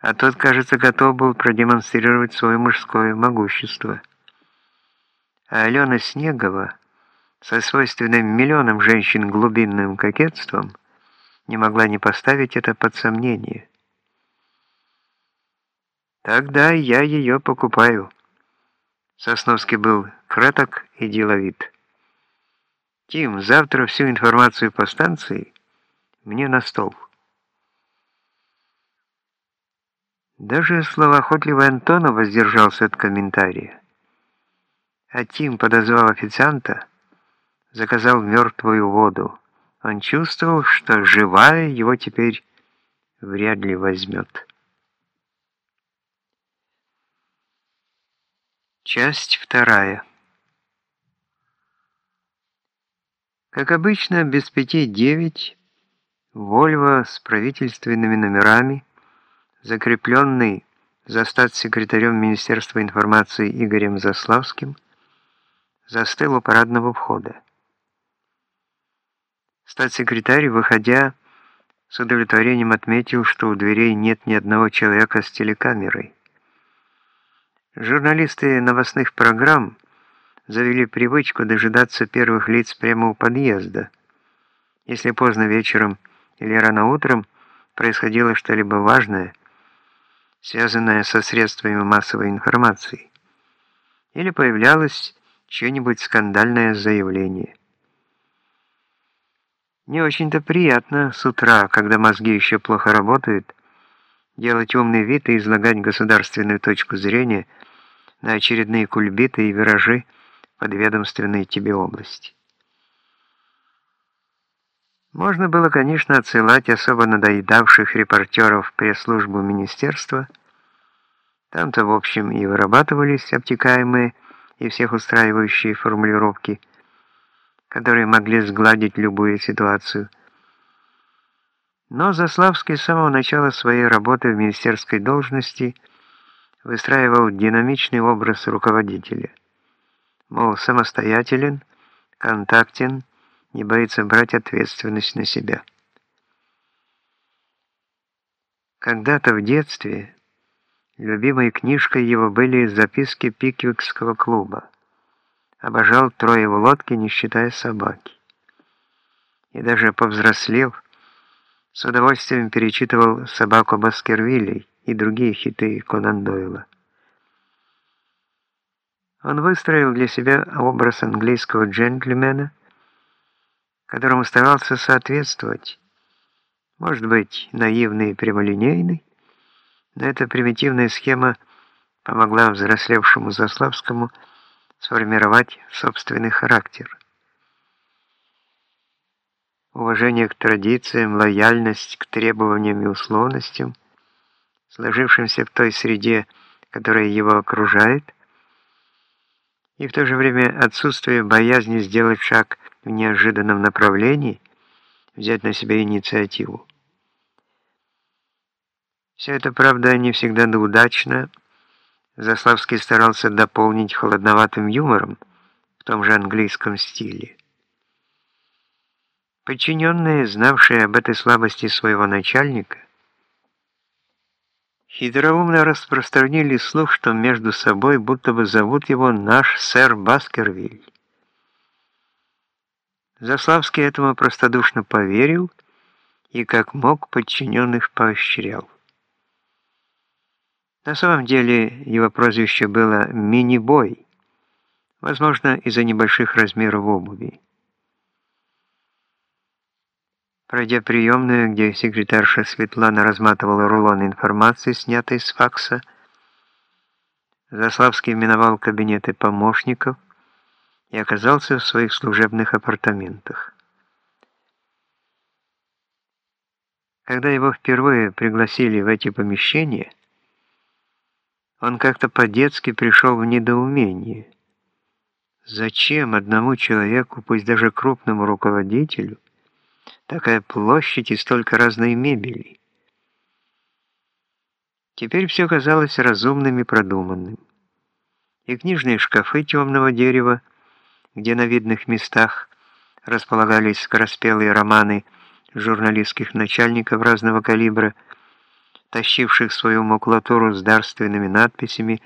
а тот, кажется, готов был продемонстрировать свое мужское могущество. А Алена Снегова со свойственным миллионам женщин глубинным кокетством не могла не поставить это под сомнение. Тогда я ее покупаю. Сосновский был краток и деловит. Тим, завтра всю информацию по станции мне на стол. Даже словоохотливый Антонов воздержался от комментария. А Тим, подозвал официанта, заказал мертвую воду. Он чувствовал, что живая его теперь вряд ли возьмет. Часть вторая. Как обычно, без пяти девять, Вольво с правительственными номерами закрепленный за статс-секретарем Министерства информации Игорем Заславским, застыл у парадного входа. Статс-секретарь, выходя, с удовлетворением отметил, что у дверей нет ни одного человека с телекамерой. Журналисты новостных программ завели привычку дожидаться первых лиц прямо у подъезда. Если поздно вечером или рано утром происходило что-либо важное – связанная со средствами массовой информации, или появлялось чье-нибудь скандальное заявление. Не очень-то приятно с утра, когда мозги еще плохо работают, делать умный вид и излагать государственную точку зрения на очередные кульбиты и виражи подведомственной тебе области. Можно было, конечно, отсылать особо надоедавших репортеров в пресс-службу министерства. Там-то, в общем, и вырабатывались обтекаемые и всех устраивающие формулировки, которые могли сгладить любую ситуацию. Но Заславский с самого начала своей работы в министерской должности выстраивал динамичный образ руководителя. Мол, самостоятелен, контактен, не боится брать ответственность на себя. Когда-то в детстве любимой книжкой его были записки Пиквикского клуба. Обожал трое в лодке, не считая собаки. И даже повзрослев, с удовольствием перечитывал «Собаку Баскервилей» и другие хиты Конан Дойла. Он выстроил для себя образ английского джентльмена, которому старался соответствовать. Может быть, наивный и прямолинейный, но эта примитивная схема помогла взрослевшему Заславскому сформировать собственный характер. Уважение к традициям, лояльность к требованиям и условностям, сложившимся в той среде, которая его окружает, и в то же время отсутствие боязни сделать шаг в неожиданном направлении, взять на себя инициативу. Все это, правда, не всегда да удачно. Заславский старался дополнить холодноватым юмором в том же английском стиле. Подчиненные, знавшие об этой слабости своего начальника, хитроумно распространили слух, что между собой будто бы зовут его наш сэр Баскервиль. Заславский этому простодушно поверил и как мог подчиненных поощрял. На самом деле его прозвище было «мини-бой», возможно, из-за небольших размеров обуви. Пройдя приемную, где секретарша Светлана разматывала рулон информации, снятой с факса, Заславский миновал кабинеты помощников, и оказался в своих служебных апартаментах. Когда его впервые пригласили в эти помещения, он как-то по-детски пришел в недоумение. Зачем одному человеку, пусть даже крупному руководителю, такая площадь и столько разной мебели? Теперь все казалось разумным и продуманным. И книжные шкафы темного дерева, где на видных местах располагались скороспелые романы журналистских начальников разного калибра, тащивших свою макулатуру с дарственными надписями